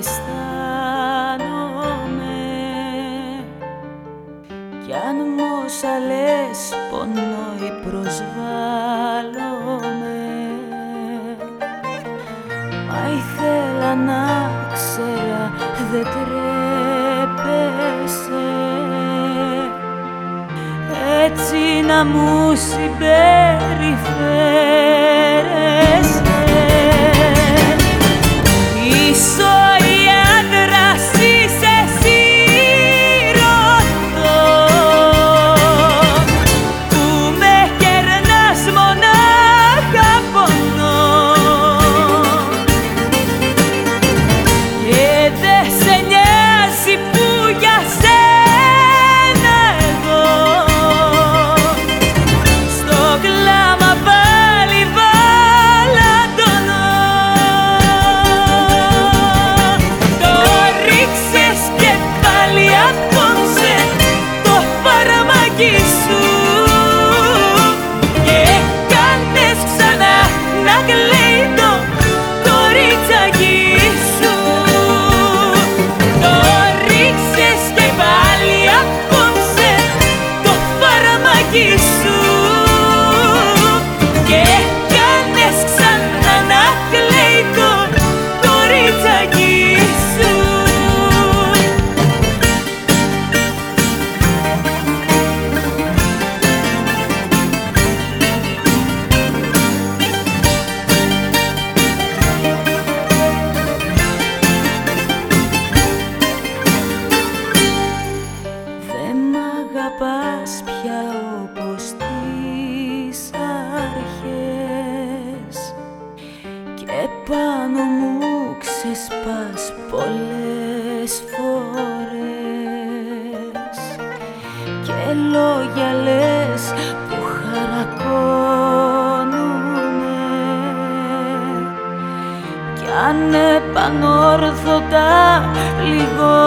αισθάνομαι. Κι αν μ' όσα λες πονώ ή προσβάλλομαι. Μα ήθελα να ξέρα δεν τρέπεσαι. Έτσι να μου συμπεριφέρεσαι disso. Λόγια λες που χαρακώνουνε. Κι αν επανόρθωτα λιγώνουν